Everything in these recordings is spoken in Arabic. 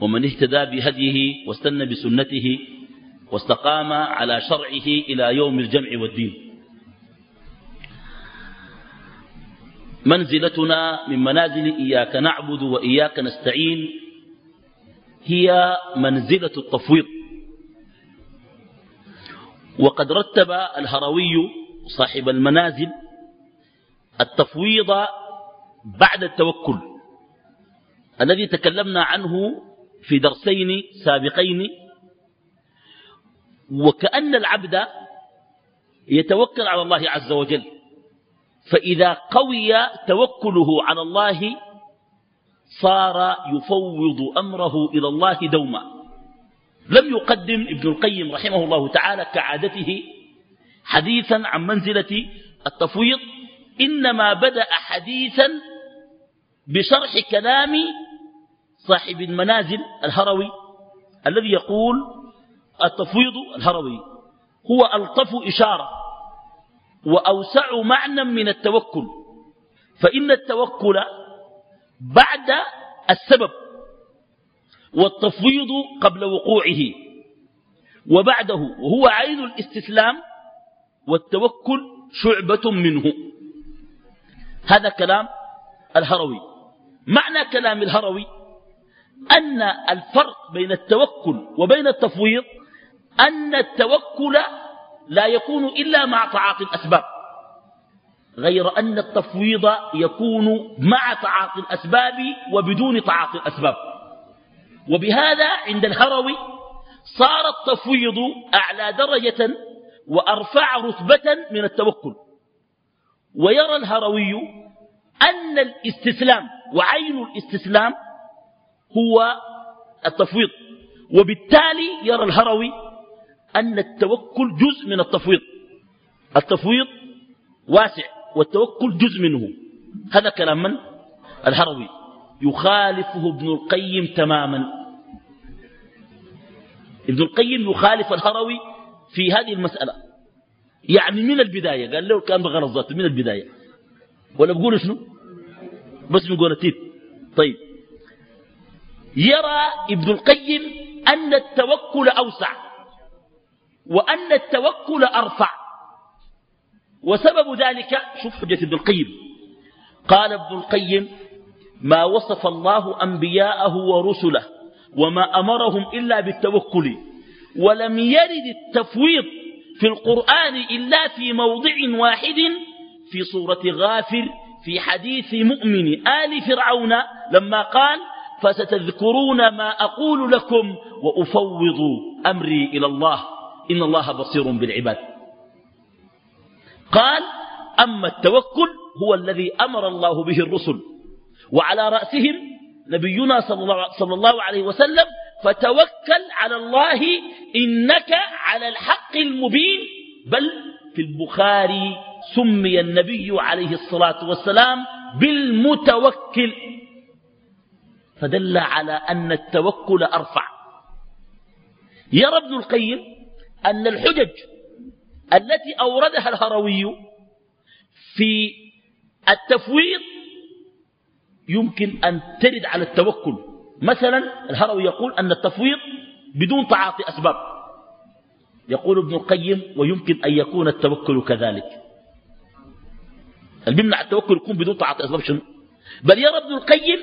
ومن اهتدى بهديه واستنى بسنته واستقام على شرعه إلى يوم الجمع والدين. منزلتنا من منازل إياك نعبد وإياك نستعين هي منزلة التفويض. وقد رتب الهروي صاحب المنازل التفويض بعد التوكل. الذي تكلمنا عنه في درسين سابقين وكأن العبد يتوكل على الله عز وجل. فإذا قوي توكله على الله صار يفوض أمره إلى الله دوما. لم يقدم ابن القيم رحمه الله تعالى كعادته حديثا عن منزلة التفويض إنما بدأ حديثا بشرح كلام صاحب المنازل الهروي الذي يقول التفويض الهروي هو ألطف إشارة وأوسع معنى من التوكل فإن التوكل بعد السبب والتفويض قبل وقوعه وبعده وهو عين الاستسلام والتوكل شعبة منه. هذا كلام الهروي. معنى كلام الهروي أن الفرق بين التوكل وبين التفويض أن التوكل لا يكون إلا مع تعاطي الأسباب غير أن التفويض يكون مع تعاطي الأسباب وبدون تعاطي الأسباب. وبهذا عند الهروي صار التفويض أعلى درجة وأرفع رتبة من التوكل. ويرى الهروي أن الاستسلام وعين الاستسلام هو التفويض. وبالتالي يرى الهروي أن التوكل جزء من التفويض. التفويض واسع والتوكل جزء منه. هذا كلام من؟ الهروي. يخالفه ابن القيم تماما. ابن القيم يخالف الهروي في هذه المسألة. يعني من البداية؟ قال له كان بغرض ذاته من البداية. ولا بقول شنو؟ بس بقول تيت. طيب. يرى ابن القيم أن التوكل أوسع وأن التوكل أرفع. وسبب ذلك شوف حجة ابن القيم. قال ابن القيم ما وصف الله أنبياءه ورسله وما أمرهم إلا بالتوكل ولم يرد التفويض في القرآن إلا في موضع واحد في سورة غافر في حديث مؤمن آل فرعون لما قال فستذكرون ما أقول لكم وأفوض أمري إلى الله. إن الله بصير بالعباد. قال أما التوكل هو الذي أمر الله به الرسل. وعلى رأسهم نبينا صلى الله عليه وسلم فتوكل على الله إنك على الحق المبين. بل في البخاري سمي النبي عليه الصلاة والسلام بالمتوكل. فدل على أن التوكل أرفع. يرى ابن القيم أن الحجج التي أوردها الهروي في التفويض يمكن أن ترد على التوكل. مثلا الهروي يقول أن التفويض بدون تعاطي أسباب. يقول ابن القيم ويمكن أن يكون التوكل كذلك. البمنع التوكل يكون بدون تعاطي أسباب؟ شنو؟ بل يرى ابن القيم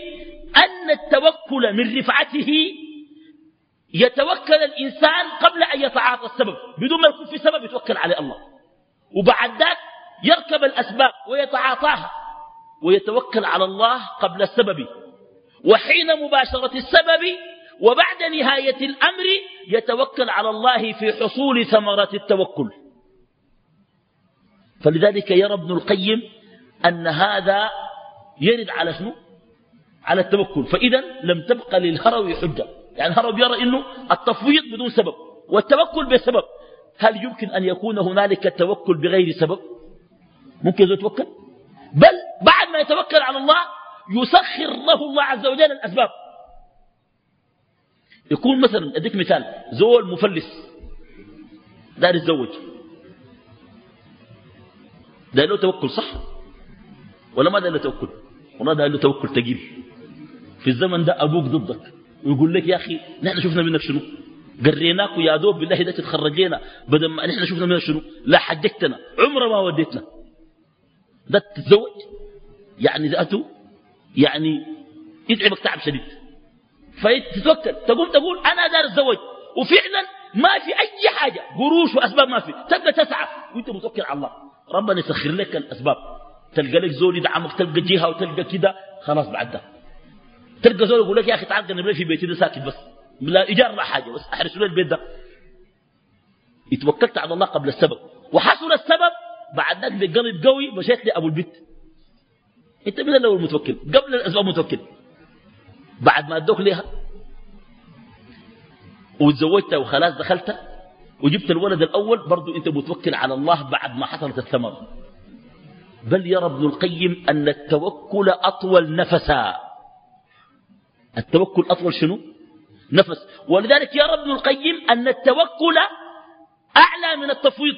أن التوكل من رفعته يتوكل الإنسان قبل أن يتعاطى السبب بدون ما يكون في سبب يتوكل على الله. وبعد ذلك يركب الأسباب ويتعاطاها ويتوكل على الله قبل السبب. وحين مباشرة السبب وبعد نهاية الأمر يتوكل على الله في حصول ثمرة التوكل. فلذلك يرى ابن القيم أن هذا يرد على شنو؟ على التوكل. فإذا لم تبقى للهروي حجة. يعني الهروي يرى إنه التفويض بدون سبب والتوكل بسبب. هل يمكن أن يكون هنالك التوكل بغير سبب؟ ممكن يتوكل؟ بل بعد ما يتوكل على الله يسخر له الله عز وجل الأسباب. يكون مثلا أديك مثال زول مفلس. دار يتزوج. ده له توكل صح؟ ولا ما له توكل؟ والله ده له توكل تقيل. في الزمن ده أبوك ضدك ويقول لك يا أخي نحن شفنا منك شنو؟ قريناك يا دوب بالله ده تتخرج لنا بدل ما نحن شفنا منك شنو؟ لا حججتنا عمر ما وديتنا. ده تتزوج؟ يعني ذاته؟ يعني يتعبك تعب شديد. فتتوكل تقوم تقول أنا دار اتزوج وفعلا ما في أي حاجة. قروش وأسباب ما في. تبقى تسعى. وأنت متوكل على الله. ربنا يسخر لك الأسباب. تلقى لك زول يدعمك تلقى جهة وتلقى كده خلاص بعد ده. تلقى زول يقول لك يا أخي تعال قلب في بيتي ده ساكت بس. لا إيجار لا حاجة بس. أحرس له البيت ده. اتوكلت على الله قبل السبب. وحصل السبب بعد ذلك بقلب قوي مشيت لأبو البيت. أنت من الأول متوكل. قبل الأسباب متوكل. بعد ما أدوك ليها. وتزوجت وخلاص دخلت وجبت الولد الأول برضو أنت متوكل على الله بعد ما حصلت الثمرة. بل يرى ابن القيم أن التوكل أطول نفسا. التوكل أطول شنو؟ نفس. ولذلك يرى ابن القيم أن التوكل أعلى من التفويض.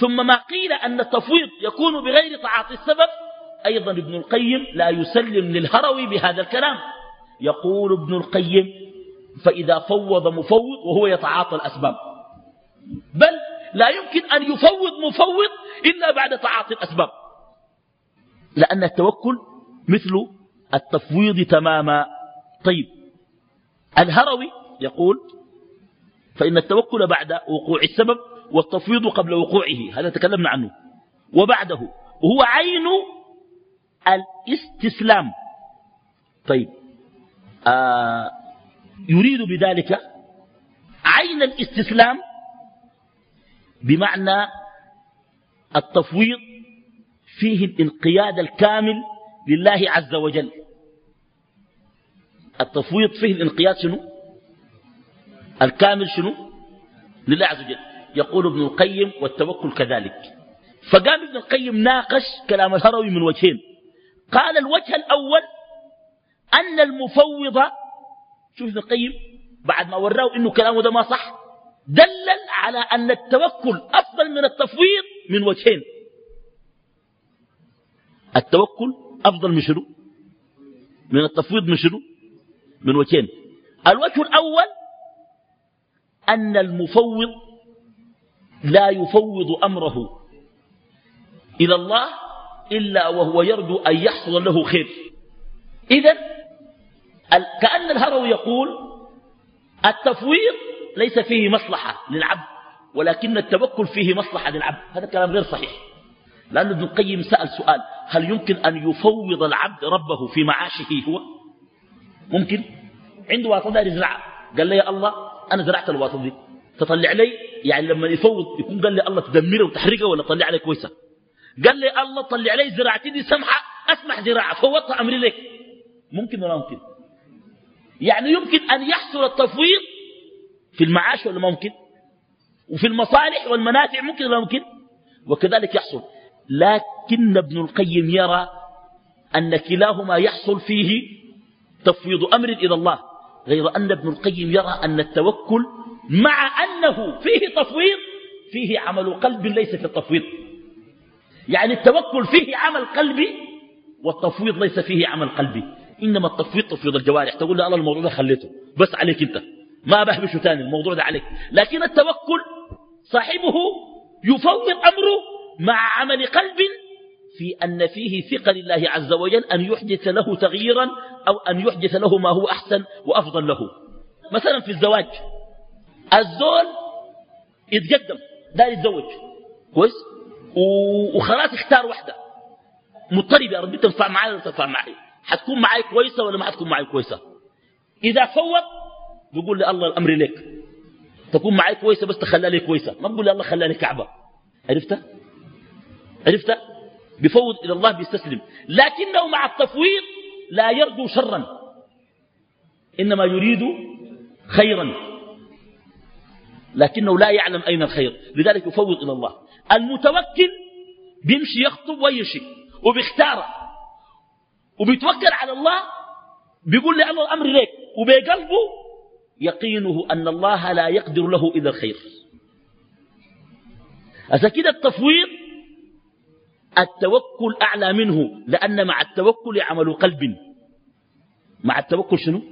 ثم ما قيل أن التفويض يكون بغير تعاطي السبب أيضا ابن القيم لا يسلم للهروي بهذا الكلام. يقول ابن القيم فإذا فوض مفوض وهو يتعاطى الأسباب. بل لا يمكن أن يفوض مفوض إلا بعد تعاطي الأسباب. لأن التوكل مثل التفويض تماما. طيب الهروي يقول فإن التوكل بعد وقوع السبب والتفويض قبل وقوعه هذا تكلمنا عنه. وبعده وهو عين الاستسلام. طيب آه يريد بذلك عين الاستسلام بمعنى التفويض فيه الانقياد الكامل لله عز وجل. التفويض فيه الانقياد شنو؟ الكامل شنو؟ لله عز وجل. يقول ابن القيم والتوكل كذلك. فقام ابن القيم ناقش كلام الهروي من وجهين. قال الوجه الأول أن المفوض شوف ابن القيم بعد ما وراه إنه كلامه ده ما صح دلل على أن التوكل أفضل من التفويض من وجهين. التوكل أفضل من شنو؟ من التفويض من شنو؟ من وجهين. الوجه الأول أن المفوض لا يفوض أمره إلى الله إلا وهو يرجو أن يحصل له خير. اذا كأن الهروي يقول التفويض ليس فيه مصلحة للعبد ولكن التوكل فيه مصلحة للعبد. هذا كلام غير صحيح. لأن ابن القيم سأل سؤال هل يمكن أن يفوض العبد ربه في معاشه هو؟ ممكن؟ عنده واطة دار يزرعها قال لي يا الله أنا زرعت الواطة دي. تطلع لي؟ يعني لما يفوض يكون قال لي الله تدمره وتحرقه ولا تطلع عليه كويسة؟ قال لي الله طلع لي زراعتي دي سمحة أسمح زراعة فوضت أمري لك ممكن ولا ممكن؟ يعني يمكن أن يحصل التفويض في المعاش ولا ممكن؟ وفي المصالح والمنافع ممكن ولا ممكن؟ وكذلك يحصل. لكن ابن القيم يرى أن كلاهما يحصل فيه تفويض أمر إلى الله. غير أن ابن القيم يرى أن التوكل مع أنه فيه تفويض فيه عمل قلب ليس في التفويض. يعني التوكل فيه عمل قلبي والتفويض ليس فيه عمل قلبي إنما التفويض تفويض الجوارح. تقول له الله الموضوع ده خليته. بس عليك أنت. ما بهبشه تاني الموضوع ده عليك. لكن التوكل صاحبه يفوض أمره مع عمل قلب في أن فيه ثقة لله عز وجل أن يحدث له تغييرا أو أن يحدث له ما هو أحسن وأفضل له. مثلا في الزواج. الزول يتقدم دار يتزوج. كويس؟ وخلاص اختار واحدة. مضطرب يا ربي تنفع معي ولا تنفع معي حتكون معي كويسة ولا ما حتكون معي كويسة؟ إذا فوض بيقول لي الله الأمر لك تكون معي كويسة بس تخلى لي كويسة. ما بقول لي الله خلى لي كعبة. عرفت؟ عرفت؟ بفوض إلى الله بيستسلم. لكنه مع التفويض لا يرجو شرا. إنما يريد خيرا. لكنه لا يعلم أين الخير. لذلك يفوض إلى الله. المتوكل بيمشي يخطب ويمشي وبيختار. وبيتوكل على الله بيقول لي الله الأمر ليك وبقلبه يقينه أن الله لا يقدر له إلا الخير. أذا كده التفويض التوكل أعلى منه لأن مع التوكل عمل قلب. مع التوكل شنو؟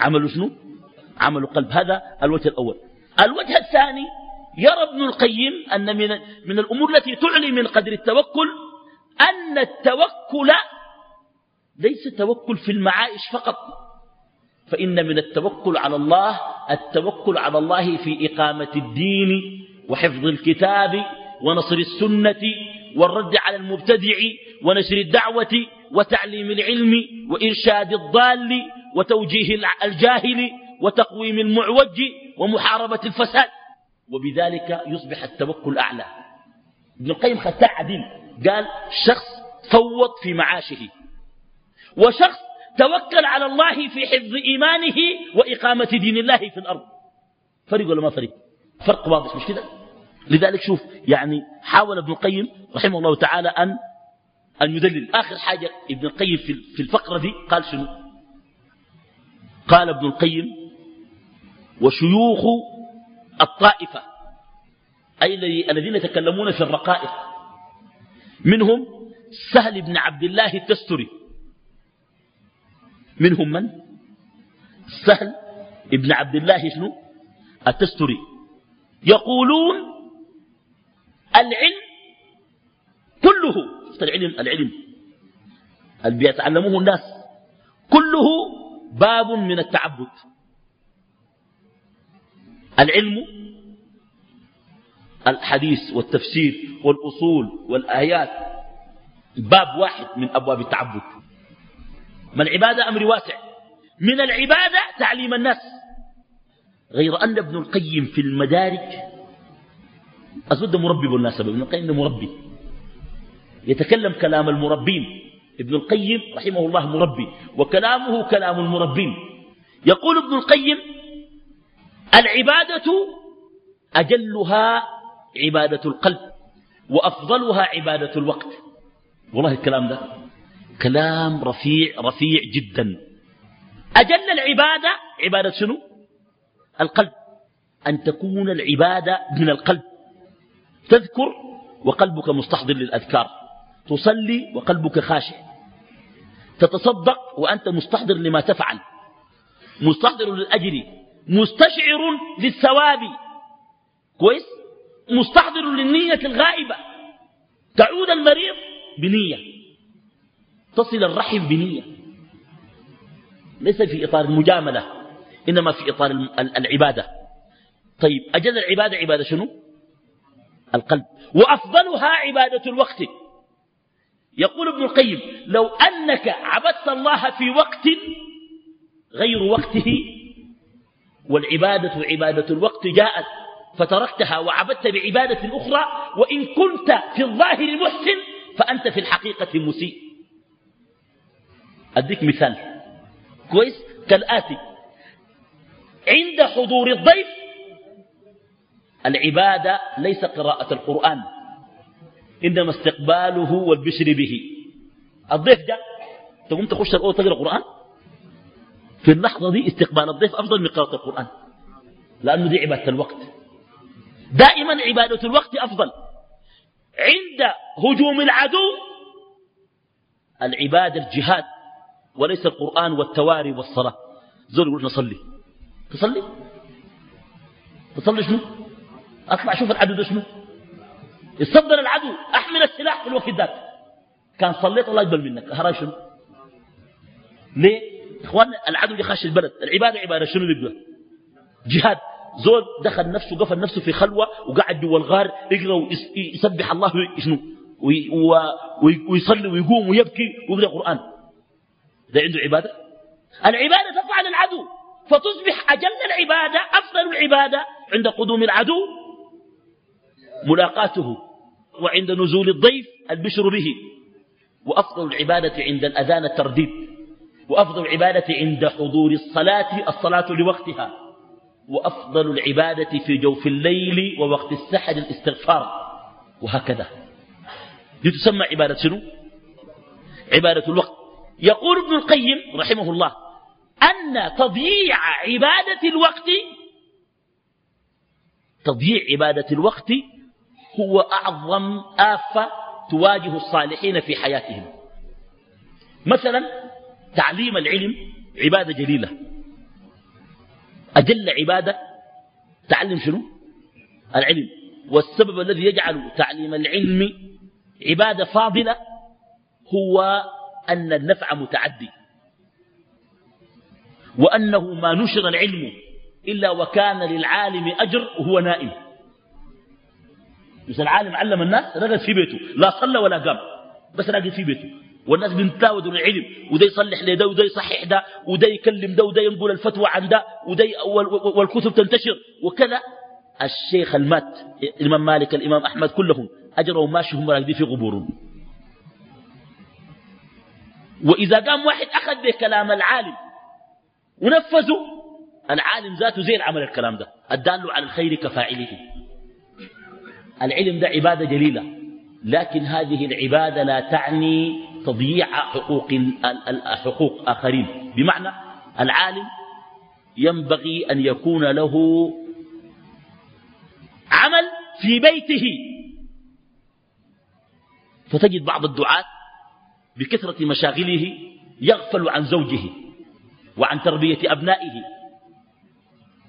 عمل شنو؟ عمل قلب. هذا الوجه الأول. الوجه الثاني يرى ابن القيم أن من, من الأمور التي تعلي من قدر التوكل أن التوكل ليس توكل في المعائش فقط فإن من التوكل على الله التوكل على الله في إقامة الدين وحفظ الكتاب ونصر السنة والرد على المبتدع ونشر الدعوة وتعليم العلم وإرشاد الضال وتوجيه الجاهل وتقويم المعوج ومحاربة الفساد. وبذلك يصبح التوكل أعلى. ابن القيم خدتها عديل. قال شخص فوض في معاشه. وشخص توكل على الله في حفظ إيمانه وإقامة دين الله في الأرض. فرق ولا ما فرق؟ فرق واضح مش كده؟ لذلك شوف يعني حاول ابن القيم رحمه الله تعالى أن أن يدلل. آخر حاجة ابن القيم في الفقرة دي قال شنو؟ قال ابن القيم وشيوخ الطائفة أي الذين يتكلمون في الرقائق منهم سهل بن عبد الله التستري. منهم من؟ سهل ابن عبد الله شنو؟ التستري. يقولون العلم كله العلم؟ العلم. اللي بيتعلموه الناس. كله باب من التعبد. العلم الحديث والتفسير والأصول والآيات باب واحد من أبواب التعبد. ما العبادة؟ أمر واسع. من العبادة تعليم الناس. غير أن ابن القيم في أزود مربي بالمناسبة ابن القيم مربي. يتكلم كلام المربين. ابن القيم رحمه الله مربي وكلامه كلام المربين. يقول ابن القيم العبادة أجلها عبادة القلب وأفضلها عبادة الوقت. والله الكلام ده كلام رفيع رفيع جدا. أجل العبادة عبادة شنو؟ القلب. أن تكون العبادة من القلب. تذكر وقلبك مستحضر للأذكار. تصلي وقلبك خاشع. تتصدق وأنت مستحضر لما تفعل. مستحضر للأجر. مستشعر للثواب. كويس؟ مستحضر للنية الغائبة. تعود المريض بنية. تصل الرحم بنية. ليس في إطار المجاملة إنما في إطار العبادة. طيب أجل العبادة عبادة شنو؟ القلب. وأفضلها عبادة الوقت. يقول ابن القيم لو أنك عبدت الله في وقت غير وقته والعبادة عبادة الوقت جاءت فتركتها وعبدت بعبادة أخرى وإن كنت في الظاهر محسن فأنت في الحقيقة مسيء. أديك مثال. كويس؟ كالآتي. عند حضور الضيف العبادة ليس قراءة القرآن إنما استقباله والبشر به. الضيف جاء تقوم تخش الأوضة تقرأ القرآن؟ في اللحظة دي استقبال الضيف أفضل من قراءة القرآن لأنه دي عبادة الوقت. دائما عبادة الوقت أفضل. عند هجوم العدو العبادة الجهاد وليس القرآن والتواري والصلاة. زول يقول نصلي تصلي؟ تصلي شنو؟ أطلع شوف العدو شنو؟ يصدر العدو أحمل السلاح في الوقت ذاك. كان صليت الله يقبل منك. هراي شنو؟ ليه؟ إخوان العدو خاش البلد. العبادة عبادة. شنو يبقى جهاد. زول دخل نفسه قفل نفسه في خلوة وقعد جوا الغار يقرأ ويسبح الله شنو؟ ويصلي ويقوم ويبكي ويقرأ القرآن ده عنده عبادة؟ العبادة تفعل العدو. فتصبح أجل العبادة أفضل العبادة عند قدوم العدو. ملاقاته وعند نزول الضيف البشر به. وأفضل العبادة عند الأذان الترديد. وأفضل العبادة عند حضور الصلاة الصلاة لوقتها. وأفضل العبادة في جوف الليل ووقت السحر الاستغفار. وهكذا. دي تسمى عبادة شنو؟ عبادة الوقت. يقول ابن القيم رحمه الله أن تضييع عبادة الوقت تضييع عبادة الوقت هو أعظم آفة تواجه الصالحين في حياتهم. مثلا تعليم العلم عبادة جليلة. أجل عبادة تعلم شنو؟ العلم. والسبب الذي يجعل تعليم العلم عبادة فاضلة هو أن النفع متعدي. وأنه ما نشر العلم إلا وكان للعالم أجر وهو نائم. بس العالم علم الناس رقد في بيته. لا صلى ولا قام. بس راقد في بيته. والناس بنتاودوا العلم وده يصلح لده وده يصحح ده وده يكلم ده وده ينقل الفتوى عن ده وده والكتب تنتشر. وكذا. الشيخ المات الإمام مالك الإمام أحمد كلهم أجرهم ماشي راقدين في قبورهم. وإذا قام واحد أخذ بكلام العالم ونفذه العالم ذاته زي العمل الكلام ده. الدال على الخير كفاعله. العلم ده عبادة جليلة. لكن هذه العبادة لا تعني تضييع حقوق حقوق آخرين. بمعنى العالم ينبغي أن يكون له عمل في بيته. فتجد بعض الدعاة بكثرة مشاغله يغفل عن زوجه وعن تربية أبنائه.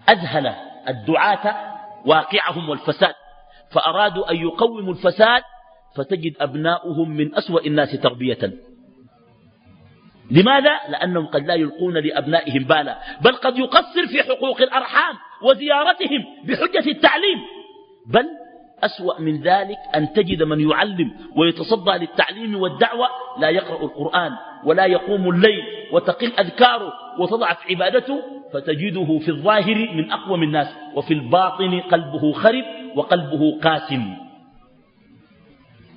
أذهل الدعاة واقعهم والفساد. فأرادوا أن يقوموا الفساد فتجد أبناؤهم من أسوأ الناس تربية. لماذا؟ لأنهم قد لا يلقون لأبنائهم بالا بل قد يقصر في حقوق الأرحام وزيارتهم بحجة التعليم. بل أسوأ من ذلك أن تجد من يعلم ويتصدى للتعليم والدعوة لا يقرأ القرآن ولا يقوم الليل وتقل أذكاره وتضعف عبادته فتجده في الظاهر من أقوم الناس وفي الباطن قلبه خرب. وقلبه قاسم.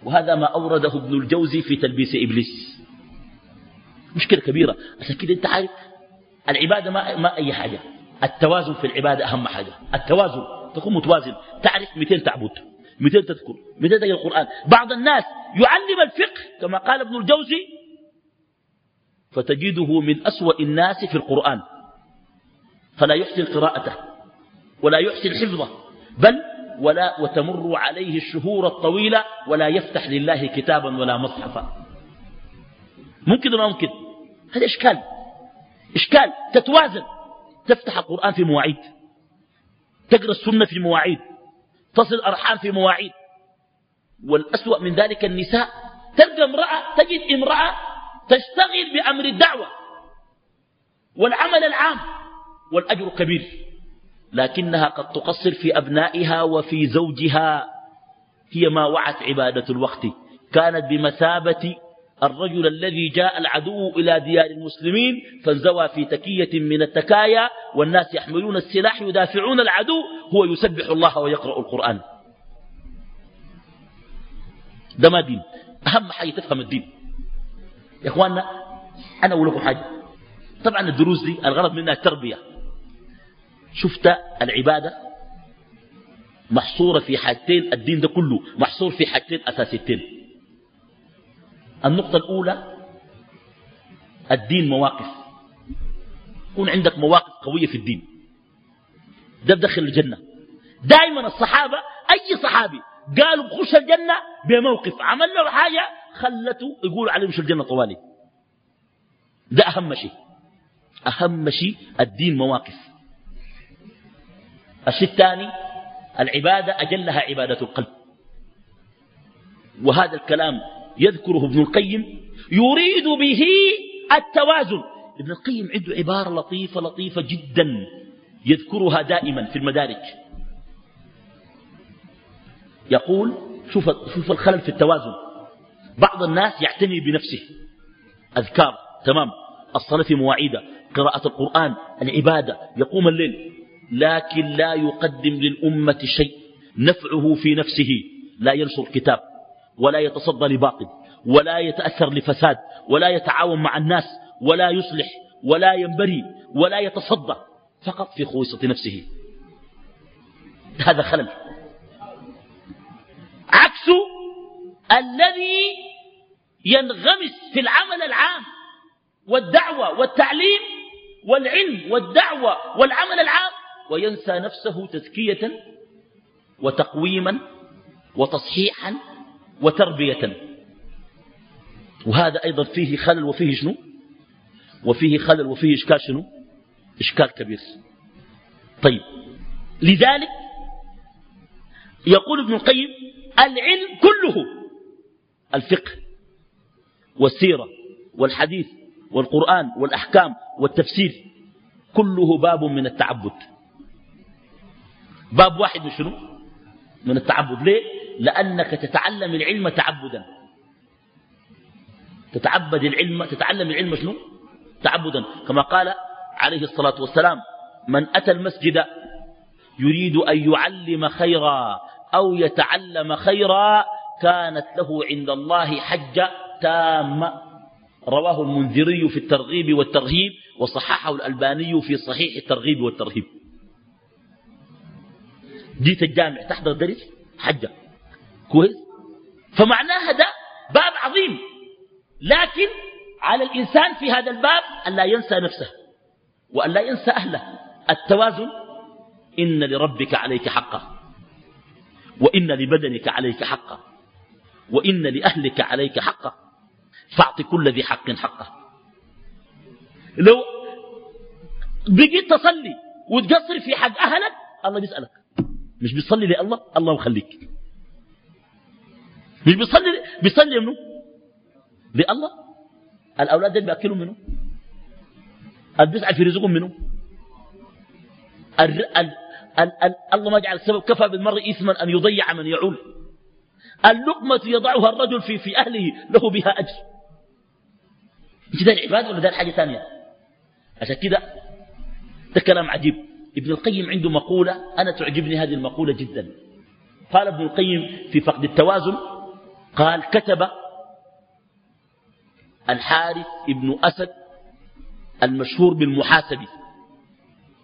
وهذا ما أورده ابن الجوزي في تلبيس إبليس. مشكلة كبيرة. عشان كده أنت عارف العبادة ما, ما أي حاجة. التوازن في العبادة أهم حاجة. التوازن تكون متوازن. تعرف 200 تعبد 200 تذكر 200 تقرأ القرآن. بعض الناس يعلم الفقه كما قال ابن الجوزي فتجده من أسوأ الناس في القرآن. فلا يحسن قراءته ولا يحسن حفظه. بل ولا وتمر عليه الشهور الطويلة ولا يفتح لله كتابا ولا مصحفا. ممكن ولا ممكن؟ هذا إشكال. إشكال. تتوازن. تفتح القرآن في مواعيد. تقرأ السنة في مواعيد. تصل أرحام في مواعيد. والأسوأ من ذلك النساء. تلقى امرأة تجد امرأة تشتغل بأمر الدعوة والعمل العام والأجر كبير. لكنها قد تقصر في أبنائها وفي زوجها. هي ما وعت عبادة الوقت. كانت بمثابة الرجل الذي جاء العدو إلى ديار المسلمين فانزوى في تكية من التكايا والناس يحملون السلاح يدافعون العدو هو يسبح الله ويقرأ القرآن. ده ما دين. أهم حاجة تفهم الدين. يا إخواننا أنا أقول لكم حاجة. طبعا الدروس دي الغرض منها التربية. شفت العبادة؟ محصورة في حاجتين الدين ده كله محصور في حاجتين أساسيتين. النقطة الأولى الدين مواقف. يكون عندك مواقف قوية في الدين. ده بدخل الجنة. دائما الصحابة أي صحابي قالوا بخش الجنة بموقف عمل له حاجة خلته يقول عليه مش الجنة طوالي. ده أهم شيء. أهم شيء الدين مواقف. الشيء الثاني العبادة أجلها عبادة القلب. وهذا الكلام يذكره ابن القيم يريد به التوازن. ابن القيم عنده عبارة لطيفة لطيفة جدا يذكرها دائما في المدارج يقول شوف, شوف الخلل في التوازن. بعض الناس يعتني بنفسه. أذكار تمام. الصلاة في مواعيدة قراءة القرآن العبادة يقوم الليل. لكن لا يقدم للأمة شيء نفعه في نفسه لا ينشر كتاب ولا يتصدى لباطل ولا يتأثر لفساد ولا يتعاون مع الناس ولا يصلح ولا ينبري ولا يتصدى فقط في خوصة نفسه. هذا خلل. عكس الذي ينغمس في العمل العام والدعوة والتعليم والعلم والدعوة والعمل العام وينسى نفسه تزكية وتقويما وتصحيحا وتربية. وهذا أيضا فيه خلل وفيه شنو؟ وفيه خلل وفيه إشكال شنو؟ إشكال كبير. طيب لذلك يقول ابن القيم العلم كله الفقه والسيرة والحديث والقرآن والأحكام والتفسير كله باب من التعبد. باب واحد من شنو من التعبد. ليه؟ لأنك تتعلم العلم تعبدا. تتعبد العلم تتعلم العلم شنو؟ تعبدا. كما قال عليه الصلاة والسلام من أتى المسجد يريد أن يعلم خيرا أو يتعلم خيرا كانت له عند الله حجة تامة. رواه المنذري في الترغيب والترهيب وصححه الألباني في صحيح الترغيب والترهيب. جيت الجامع تحضر درس حجة. كويس؟ فمعناها ده باب عظيم. لكن على الإنسان في هذا الباب أن لا ينسى نفسه وأن لا ينسى أهله. التوازن إن لربك عليك حقا. وإن لبدنك عليك حقا. وإن لأهلك عليك حقا. فاعط كل ذي حق حقه. لو بقيت تصلي وتقصر في حق أهلك الله بيسألك. مش بيصلي لله الله يخليك مش بيصلي بيصلي منه لله. الأولاد دول بيأكلوا منه اللي بيسعى في رزقهم منه الله ما جعل السبب كفى بالمرء إثما أن يضيع من يعول. اللقمة يضعها الرجل في, في أهله له بها أجر. انت ده العباد ولا ده حاجة ثانية؟ عشان كده ده كلام عجيب. ابن القيم عنده مقولة أنا تعجبني هذه المقولة جدا. قال ابن القيم في فقد التوازن قال كتب الحارث ابن أسد المشهور بالمحاسبي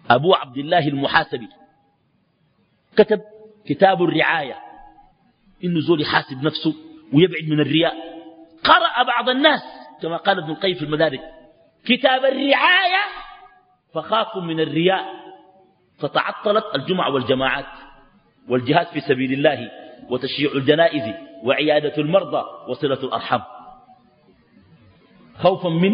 أبو عبد الله المحاسبي. كتب كتاب الرعاية إنه زول يحاسب نفسه ويبعد من الرياء. قرأ بعض الناس كما قال ابن القيم في المدارك كتاب الرعاية فخافوا من الرياء. فتعطلت الجمع والجماعات والجهاد في سبيل الله وتشييع الجنائز وعيادة المرضى وصلة الأرحام. خوفا من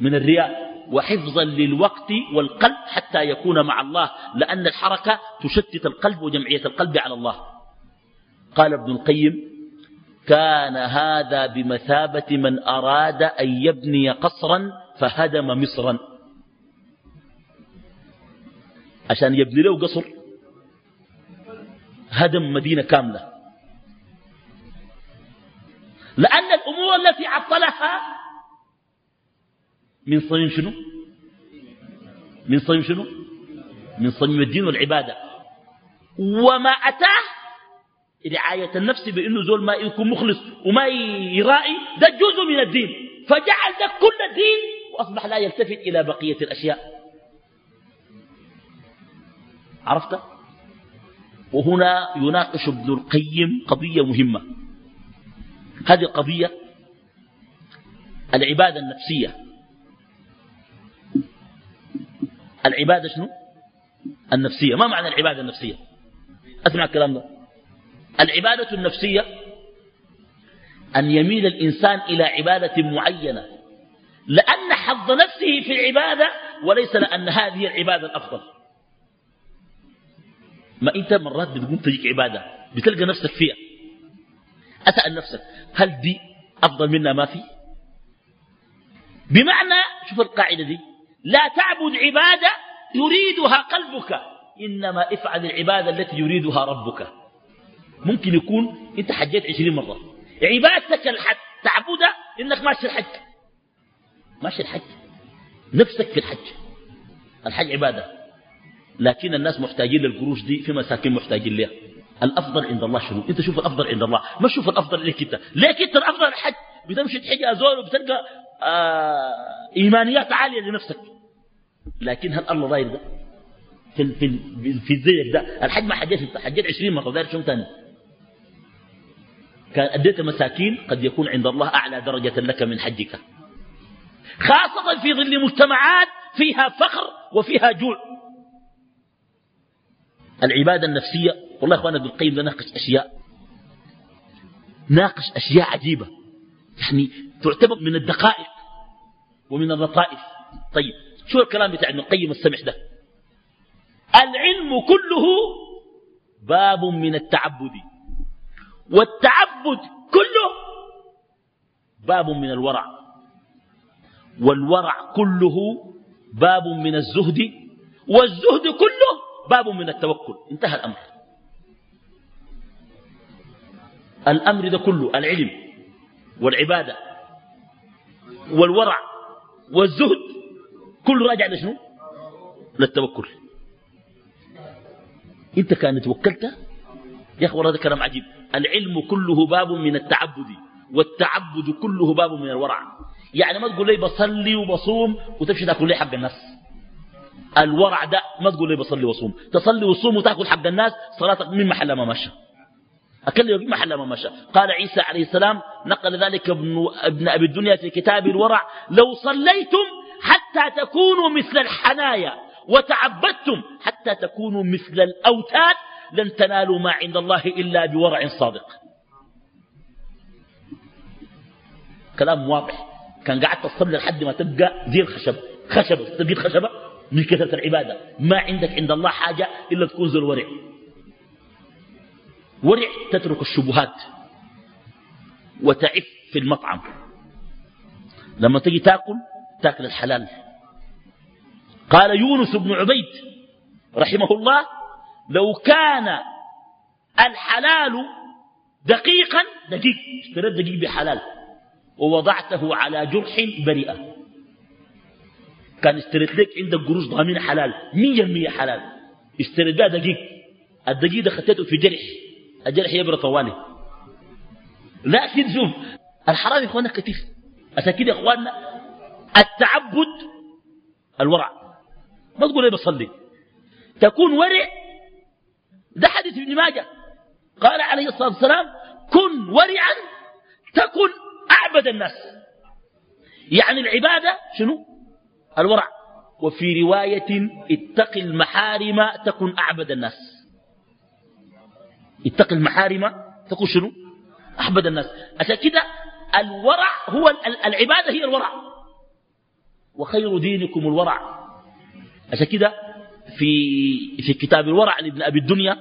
من الرياء وحفظا للوقت والقلب حتى يكون مع الله لأن الحركة تشتت القلب وجمعية القلب على الله. قال ابن القيم كان هذا بمثابة من أراد أن يبني قصرا فهدم مصرا. عشان يبني له قصر. هدم مدينة كاملة. لأن الأمور التي عطلها من صميم شنو؟ من صميم شنو؟ من صميم الدين والعبادة. وما أتاه رعاية النفس بأنه زول ما يكون مخلص وما يرائي ده جزء من الدين. فجعل ده كل الدين وأصبح لا يلتفت إلى بقية الأشياء. عرفت؟ وهنا يناقش ابن القيم قضية مهمة. هذه القضية العبادة النفسية. العبادة شنو؟ النفسية. ما معنى العبادة النفسية؟ أسمع الكلام ده العبادة النفسية أن يميل الإنسان إلى عبادة معينة لأن حظ نفسه في العبادة وليس لأن هذه العبادة الأفضل. ما أنت مرات بتقوم تجيك عبادة بتلقى نفسك فيها. أسأل نفسك هل دي أفضل منا؟ ما في. بمعنى شوف القاعدة دي لا تعبد عبادة يريدها قلبك إنما افعل العبادة التي يريدها ربك. ممكن يكون أنت حجيت عشرين مرة. عبادتك الحج تعبدها إنك ماشي الحج. ماشي الحج. نفسك في الحج. الحج عبادة. لكن الناس محتاجين للقروش دي في مساكين محتاجين لها الأفضل عند الله شنو؟ أنت شوف الأفضل عند الله. ما شوف الأفضل ليك أنت. ليك أنت الأفضل الحج. بتمشي تحج أزول وبتلقى آه إيمانيات عالية لنفسك. لكن هل الله ضاير ده؟ في في في زيك ده؟ الحج ما حجيت حجيت 20 مرة. داير شو ثاني كان أديت مساكين قد يكون عند الله أعلى درجة لك من حجك. خاصة في ظل مجتمعات فيها فخر وفيها جوع. العبادة النفسية والله إخوانا ابن القيم ده ناقش أشياء. ناقش أشياء عجيبة. يعني تعتبر من الدقائق ومن اللطائف طيب شو الكلام بتاع ابن القيم السمح ده؟ العلم كله باب من التعبد. والتعبد كله باب من الورع. والورع كله باب من الزهد. والزهد كله باب من التوكل. انتهى الأمر. الأمر ده كله العلم والعبادة والورع والزهد كله راجع لشنو للتوكل أنت كان توكلت؟ يا اخوان هذا كلام عجيب. العلم كله باب من التعبد والتعبد كله باب من الورع. يعني ما تقول لي بصلي وبصوم وتمشي تاكل لي حق الناس الورع ده ما تقول لي بصلي وصوم. تصلي وصوم وتأكل حق الناس صلاتك من محل ما مشى أكل من محل ما مشى قال عيسى عليه السلام نقل ذلك ابن, ابن أبي الدنيا في كتاب الورع لو صليتم حتى تكونوا مثل الحنايا وتعبدتم حتى تكونوا مثل الأوتاد لن تنالوا ما عند الله إلا بورع صادق. كلام واضح. كان قاعد تصلي لحد ما تبقى زي الخشب خشبة تجد خشبة؟ من كثرة العبادة. ما عندك عند الله حاجة إلا تكون ذو الورع. ورع تترك الشبهات وتعف في المطعم. لما تجي تاكل تاكل الحلال. قال يونس بن عبيد رحمه الله لو كان الحلال دقيقا دقيق اشتريت دقيق بحلال ووضعته على جرح بريئة. كان اشتريت لك عندك قروش ضامنة حلال مية مية حلال. اشتريت بها دقيق. الدقيق ده خطيته في جرح. الجرح يبرى طوالي لكن شوف. الحرام يا إخوانا كثير عشان يا إخوانا التعبد الورع. ما تقول إيه بصلي. تكون ورع. ده حديث ابن ماجه. قال عليه الصلاة والسلام كن ورعا تكن أعبد الناس. يعني العبادة شنو؟ الورع. وفي رواية اتق المحارم تكن أعبد الناس. اتق المحارم تكون شنو؟ أحبد الناس. عشان كده الورع هو العبادة هي الورع. وخير دينكم الورع. عشان كده في في كتاب الورع لابن أبي الدنيا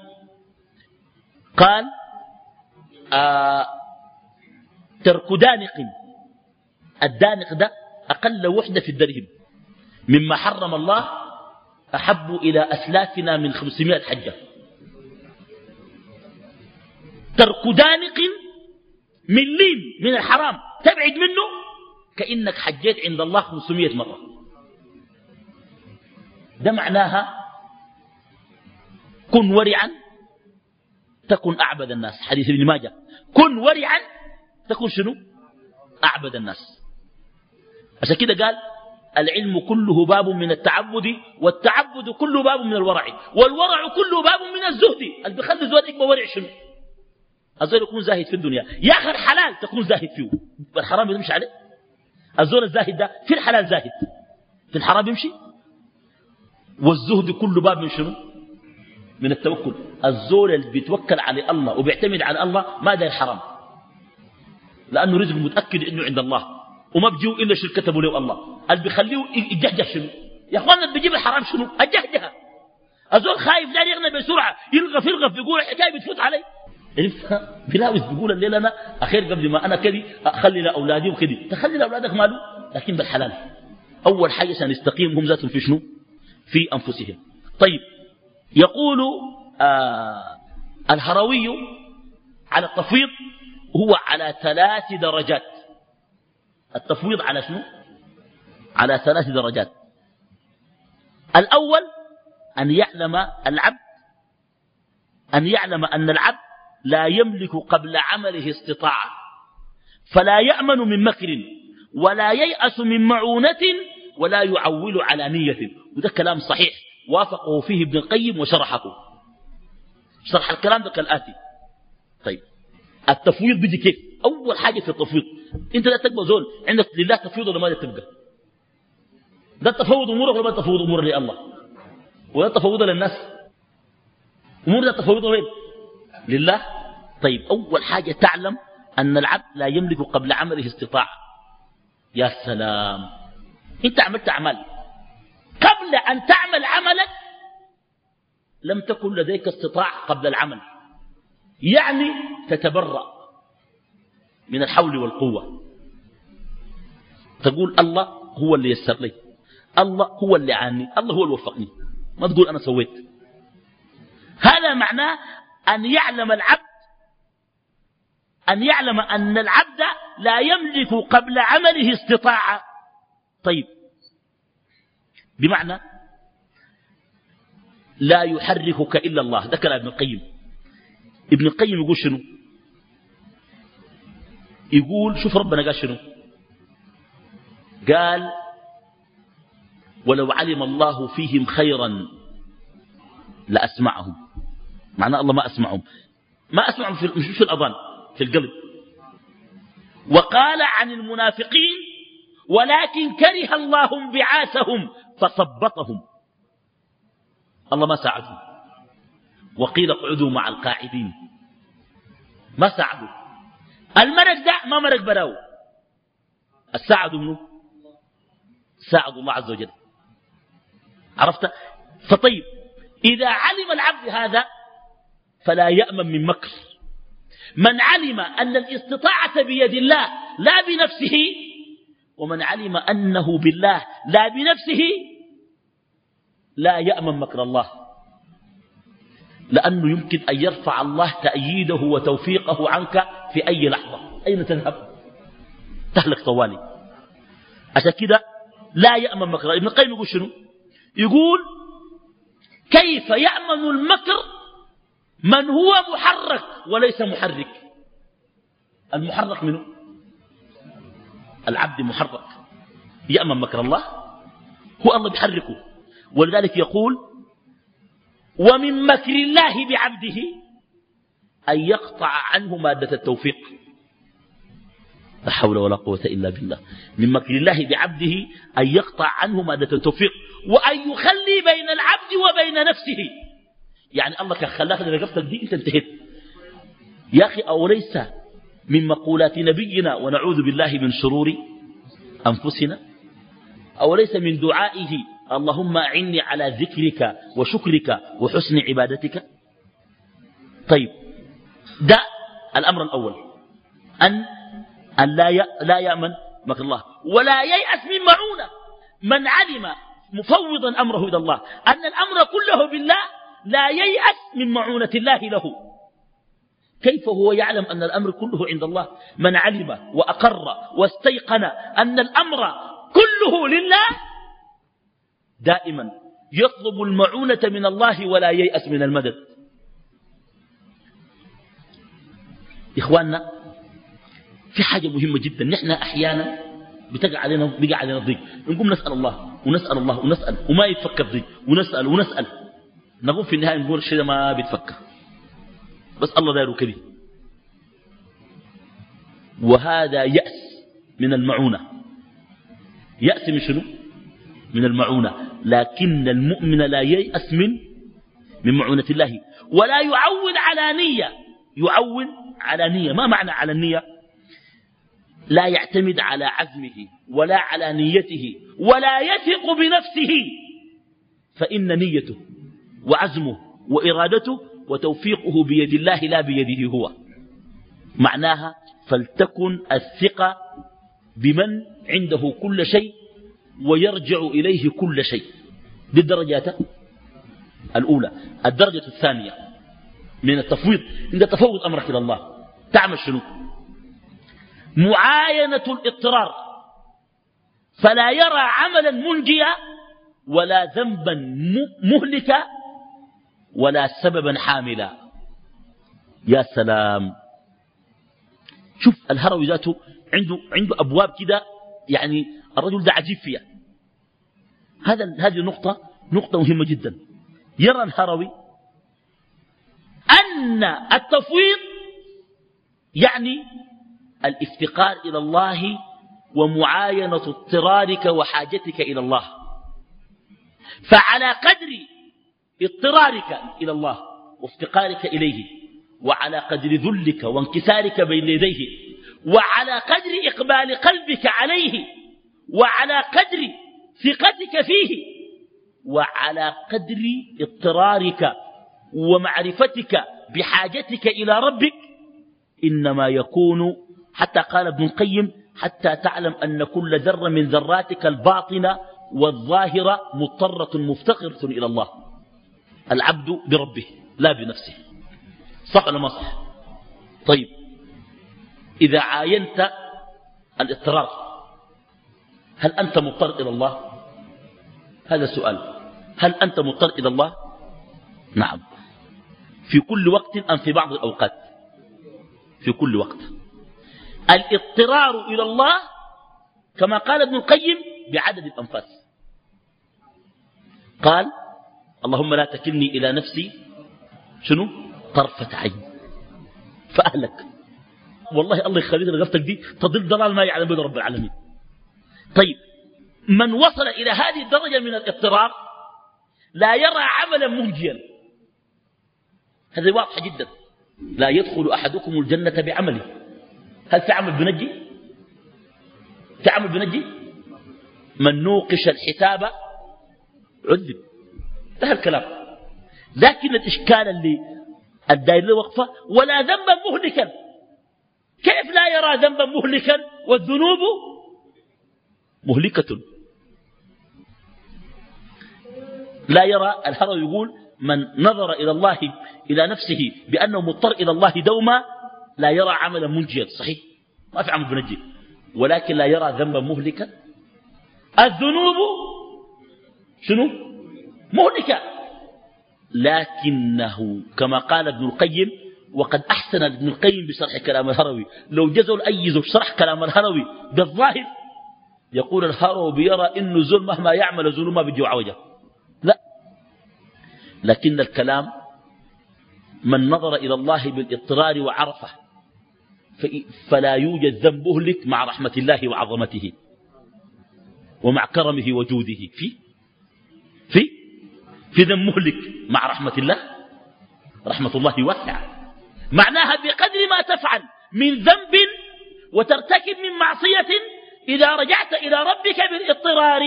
قال آه ترك دانق. الدانق ده أقل وحدة في الدرهم. مما حرم الله أحب إلى أسلافنا من خمسمائة حجة. ترك دانق من لين من الحرام. تبعد منه؟ كأنك حجيت عند الله 500 مرة. ده معناها كن ورعا تكن أعبد الناس. حديث ابن ماجه. كن ورعا تكن شنو؟ أعبد الناس. عشان كده قال العلم كله باب من التعبد والتعبد كله باب من الورع والورع كله باب من الزهد. اللي بيخلي الزهد يبقى ورع شنو؟ الزول يكون زاهد في الدنيا. يا أخي الحلال تكون زاهد فيه. الحرام يمشي عليه. الزول الزاهد ده في الحلال زاهد. في الحرام يمشي. والزهد كل باب من شنو؟ من التوكل. الزول اللي بيتوكل على الله وبيعتمد على الله ما داير لأنه رزق متأكد إنه عند الله. وما بيجيو إلا شرك كتبوا له الله. اللي بيخليه يجهجه شنو؟ يا أخوانا اللي بيجيب الحرام شنو؟ الجهجه الزول خايف داير يغنى بسرعة. يلغف يلغف يقول الحكاية بتفوت علي. بلاوس بيقول الليلة أنا أخير قبل ما أنا كذي أخلي لأولادي وكذي. تخلي لأولادك ماله؟ لكن بالحلال. أول حاجة عشان يستقيم هم ذاتهم في شنو؟ في أنفسهم. طيب يقول آه الهروي على التفويض هو على ثلاث درجات. التفويض على شنو؟ على ثلاث درجات. الأول أن يعلم العبد أن يعلم أن العبد لا يملك قبل عمله استطاعة فلا يأمن من مكر ولا ييأس من معونة ولا يعول على نية. وده كلام صحيح وافقه فيه ابن القيم وشرحه. شرح الكلام ده كالآتي. طيب التفويض بيجي كيف؟ أول حاجة في التفويض أنت لا تقبل زول. عندك لله تفويض ولا ما تبقى؟ ده تفوض أمورك ولا ما تفوض أمور لله. ولا تفوض للناس. أمور ده تفوض وين؟ لله. طيب أول حاجة تعلم أن العبد لا يملك قبل عمله استطاعة. يا سلام. أنت عملت أعمال. قبل أن تعمل عملك لم تكن لديك استطاعة قبل العمل. يعني تتبرأ. من الحول والقوة. تقول الله هو اللي يسر لي. الله هو اللي عاني. الله هو اللي وفقني ما تقول أنا سويت. هذا معناه أن يعلم العبد أن يعلم أن العبد لا يملك قبل عمله استطاعة. طيب. بمعنى لا يحركك إلا الله. كلام ابن القيم. ابن القيم يقول شنو؟ يقول شوف ربنا قال شنو؟ قال ولو علم الله فيهم خيرا لأسمعهم. معناه الله ما أسمعهم. ما أسمعهم في مش في الأذان في القلب. وقال عن المنافقين ولكن كره الله انبعاثهم فصبطهم الله ما ساعدهم. وقيل اقعدوا مع القاعدين. ما ساعدوا. المرق ده ما مرق براو. الساعد منه ساعد الله عز وجل. عرفت؟ فطيب إذا علم العبد هذا فلا يأمن من مكر. من علم أن الاستطاعة بيد الله لا بنفسه ومن علم أنه بالله لا بنفسه لا يأمن مكر الله. لأنه يمكن أن يرفع الله تأييده وتوفيقه عنك في أي لحظة. أين تذهب؟ تهلك طوالي. عشان كده لا يأمن مكر. ابن القيم يقول شنو؟ يقول كيف يأمن المكر من هو محرك وليس محرك؟ المحرك منه؟ العبد محرك. يأمن مكر الله هو الله بيحركه. ولذلك يقول ومن مكر الله بعبده أن يقطع عنه مادة التوفيق. لا حول ولا قوة إلا بالله. من مكر الله بعبده أن يقطع عنه مادة التوفيق وأن يخلي بين العبد وبين نفسه. يعني الله كان خلاك لرقبتك دي أنت انتهيت. يا أخي أوليس من مقولات نبينا ونعوذ بالله من شرور أنفسنا؟ أوليس من دعائه اللهم أعني على ذكرك وشكرك وحسن عبادتك؟ طيب ده الأمر الأول. أن, أن لا, لا يأمن مكر الله. ولا ييأس من معونة. من علم مفوضا أمره إلى الله. أن الأمر كله بالله لا ييأس من معونة الله له. كيف هو يعلم أن الأمر كله عند الله؟ من علم وأقر واستيقن أن الأمر كله لله دائما يطلب المعونة من الله ولا ييأس من المدد. إخواننا في حاجة مهمة جدا. نحن أحيانا بتقع علينا بقع علينا ضيق نقوم نسأل الله ونسأل الله ونسأل وما يتفكر ضيق. ونسأل ونسأل. نقوم في النهاية نقول الشيء ما بيتفكر. بس الله دايره كذي وهذا يأس من المعونة. يأس من شنو؟ من المعونة. لكن المؤمن لا ييأس من من معونة الله. ولا يعول على نية. يعول على نية. ما معنى على النية؟ لا يعتمد على عزمه ولا على نيته ولا يثق بنفسه. فإن نيته وعزمه وإرادته وتوفيقه بيد الله لا بيده هو. معناها فلتكن الثقة بمن عنده كل شيء ويرجع إليه كل شيء. دي الدرجات الأولى. الدرجة الثانية من التفويض. عند تفوض أمرك إلى الله. تعمل شنو؟ معاينة الاضطرار. فلا يرى عملا منجيا ولا ذنبا مهلكا ولا سببا حاملا. يا سلام. شوف الهروي ذاته عنده عنده أبواب كده يعني الرجل ده عجيب فيها. هذا هذه النقطة نقطة مهمة جدا. يرى الهروي أن التفويض يعني الافتقار إلى الله ومعاينة اضطرارك وحاجتك إلى الله. فعلى قدر اضطرارك إلى الله وافتقارك إليه وعلى قدر ذلك وانكسارك بين يديه وعلى قدر إقبال قلبك عليه وعلى قدر ثقتك فيه وعلى قدر اضطرارك ومعرفتك بحاجتك إلى ربك إنما يكون حتى قال ابن القيم حتى تعلم أن كل ذرة من ذراتك الباطنة والظاهرة مضطرة مفتقرة إلى الله. العبد بربه لا بنفسه. صح ولا ما صح؟ طيب. إذا عاينت الاضطرار هل أنت مضطر إلى الله؟ هذا سؤال. هل أنت مضطر إلى الله؟ نعم. في كل وقت أم في بعض الأوقات. في كل وقت. الاضطرار إلى الله كما قال ابن القيم بعدد الأنفاس. قال اللهم لا تكلني إلى نفسي شنو؟ طرفة عين. فأهلك. والله الله يخليك رغبتك دي تضل ضلال ما يعلم به رب العالمين. طيب من وصل إلى هذه الدرجة من الاضطرار لا يرى عملا منجيا هذا واضح جدا. لا يدخل أحدكم الجنة بعمله. هل في عمل بنجي؟ في عمل بنجي؟ من نوقش الحساب عذب انتهى الكلام. لكن الإشكال اللي الدائرة وقفة. ولا ذنبا مهلكا. كيف لا يرى ذنبا مهلكا والذنوب مهلكة؟ لا يرى. الهرى يقول من نظر إلى الله إلى نفسه بأنه مضطر إلى الله دوما لا يرى عملا منجيا. صحيح؟ ما في عمل بنجي ولكن لا يرى ذنبا مهلكا. الذنوب شنو؟ مهلكة. لكنه كما قال ابن القيم وقد أحسن ابن القيم بشرح كلام الهروي. لو جزوا الأيز شرح كلام الهروي بالظاهر يقول الهروي بيرى إنه زول مهما يعمل زول ما بيجي عوجه لا. لكن الكلام من نظر إلى الله بالإضطرار وعرفه فلا يوجد ذنب مهلك مع رحمة الله وعظمته ومع كرمه وجوده. في؟ في؟ في ذنب مهلك مع رحمة الله؟ رحمة الله واسعة. معناها بقدر ما تفعل من ذنب وترتكب من معصية إذا رجعت إلى ربك بالإضطرار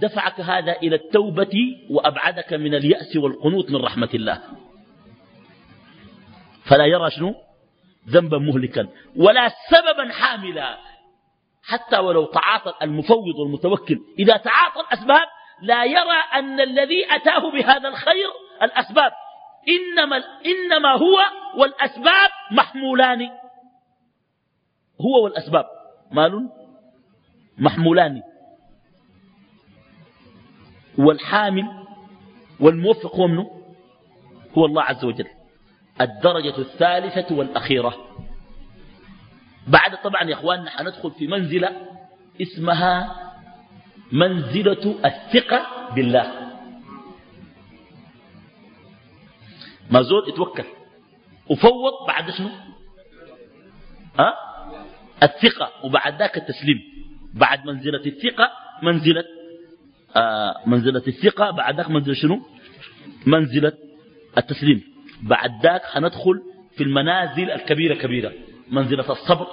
دفعك هذا إلى التوبة وأبعدك من اليأس والقنوط من رحمة الله. فلا يرى شنو؟ ذنبا مهلكا ولا سببا حاملا. حتى ولو تعاطى المفوض والمتوكل. إذا تعاطى الأسباب لا يرى أن الذي أتاه بهذا الخير الأسباب. إنما, إنما هو والأسباب محمولان. هو والأسباب. مال؟ محمولان. والحامل والموفق هو منه هو الله عز وجل. الدرجة الثالثة والأخيرة. بعد طبعا يا إخواننا حندخل في منزلة اسمها منزلة الثقة بالله. ما زول اتوكل وفوض بعد شنو؟ أه؟ الثقة وبعد ذاك التسليم. بعد منزلة الثقة منزلة منزلة الثقة. بعد ذاك منزلة شنو؟ منزلة التسليم. بعد ذاك حندخل في المنازل الكبيرة كبيرة. منزلة الصبر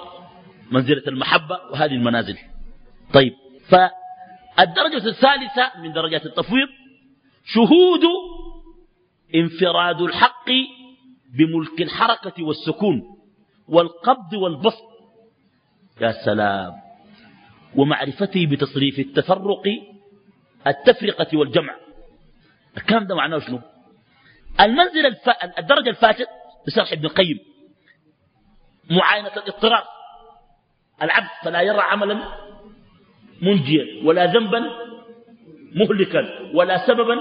منزلة المحبة وهذه المنازل. طيب فالدرجة الثالثة من درجات التفويض شهود انفراد الحق بملك الحركة والسكون والقبض والبسط. يا سلام. ومعرفته بتصريف التفرق التفرقة والجمع. الكلام ده معناه شنو؟ المنزل الف... الدرجة الفاتت بشرح ابن القيم. معاينة الاضطرار. العبد فلا يرى عملا منجيا ولا ذنبا مهلكا ولا سببا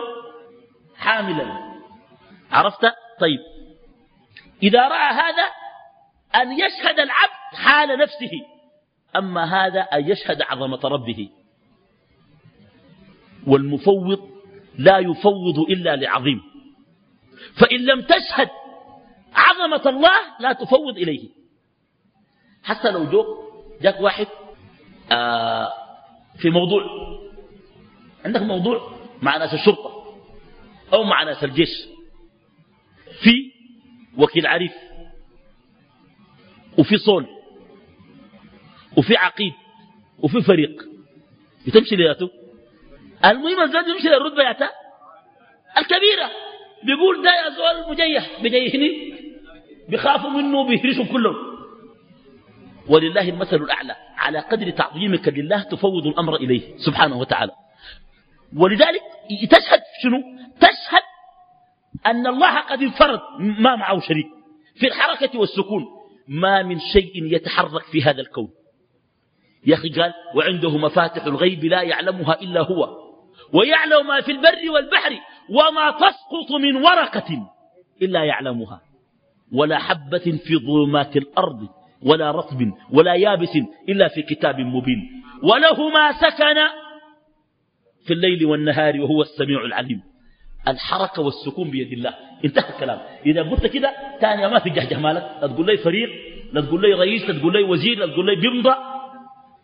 حاملا. عرفت؟ طيب. إذا رأى هذا أن يشهد العبد حال نفسه أما هذا أن يشهد عظمة ربه. والمفوض لا يفوض إلا لعظيم. فإن لم تشهد عظمة الله لا تفوض إليه. حتى لو جو جاك واحد آه في موضوع عندك موضوع مع ناس الشرطة أو مع ناس الجيش. في وكيل عريف وفي صول وفي عقيد وفي فريق. بتمشي لذاته المهم الزاد يمشي للرتبة ياتا الكبيرة. بيقول ده يا زول مجيح. بجيحني بيخافوا منه بيهرسوا كلهم. ولله المثل الأعلى. على قدر تعظيمك لله تفوض الأمر إليه. سبحانه وتعالى. ولذلك تشهد شنو؟ تشهد أن الله قد انفرد. ما معه شريك. في الحركة والسكون. ما من شيء يتحرك في هذا الكون. يا أخي قال وعنده مفاتح الغيب لا يعلمها إلا هو. ويعلم ما في البر والبحر وما تسقط من ورقة إلا يعلمها. ولا حبة في ظلمات الأرض ولا رطب ولا يابس إلا في كتاب مبين. وله ما سكن في الليل والنهار وهو السميع العليم. الحركة والسكون بيد الله. انتهى الكلام. إذا قلت كده تاني ما في جهجه مالك. لا تقول لي فريق لا تقول لي رئيس لا تقول لي وزير لا تقول لي بيمضى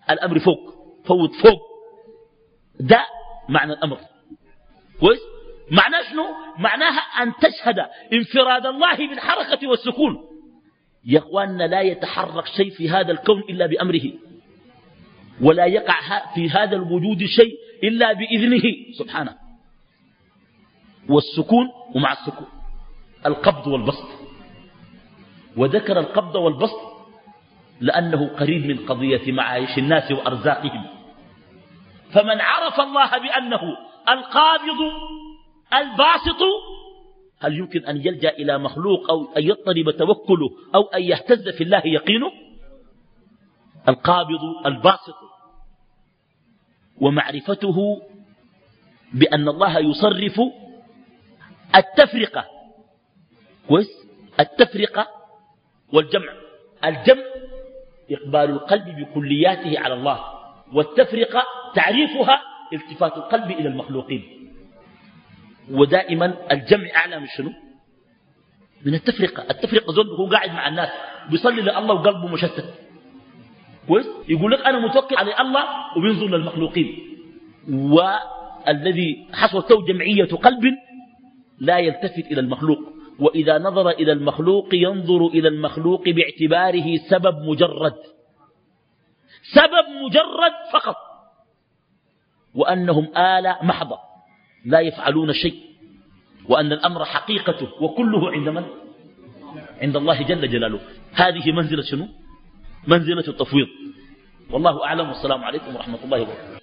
الأمر فوق. فوت فوق. ده معنى الأمر. كويس؟ معناه شنو؟ معناها أن تشهد انفراد الله بالحركة والسكون. يا أخواننا لا يتحرك شيء في هذا الكون إلا بأمره. ولا يقع في هذا الوجود شيء إلا بإذنه سبحانه. والسكون ومع السكون. القبض والبسط. وذكر القبض والبسط لأنه قريب من قضية معايش الناس وأرزاقهم. فمن عرف الله بأنه القابض الباسط هل يمكن أن يلجأ إلى مخلوق أو أن يضطرب توكله أو أن يهتز في الله يقينه؟ القابض الباسط. ومعرفته بأن الله يصرف التفرقة. كويس؟ التفرقة والجمع. الجمع إقبال القلب بكلياته على الله والتفرقة تعريفها التفات القلب إلى المخلوقين. ودائما الجمع أعلى من شنو؟ من التفرقة. التفرقة زول هو قاعد مع الناس بيصلي لله وقلبه مشتت. كويس؟ يقول لك أنا متوكل على الله وبينظر للمخلوقين. والذي حصلت جمعية قلب لا يلتفت إلى المخلوق. وإذا نظر إلى المخلوق ينظر إلى المخلوق باعتباره سبب مجرد. سبب مجرد فقط. وأنهم آلة محضة لا يفعلون شيء. وأن الأمر حقيقته وكله عند من؟ عند الله جل جلاله. هذه منزلة شنو؟ منزلة التفويض. والله أعلم. والسلام عليكم ورحمة الله وبركاته.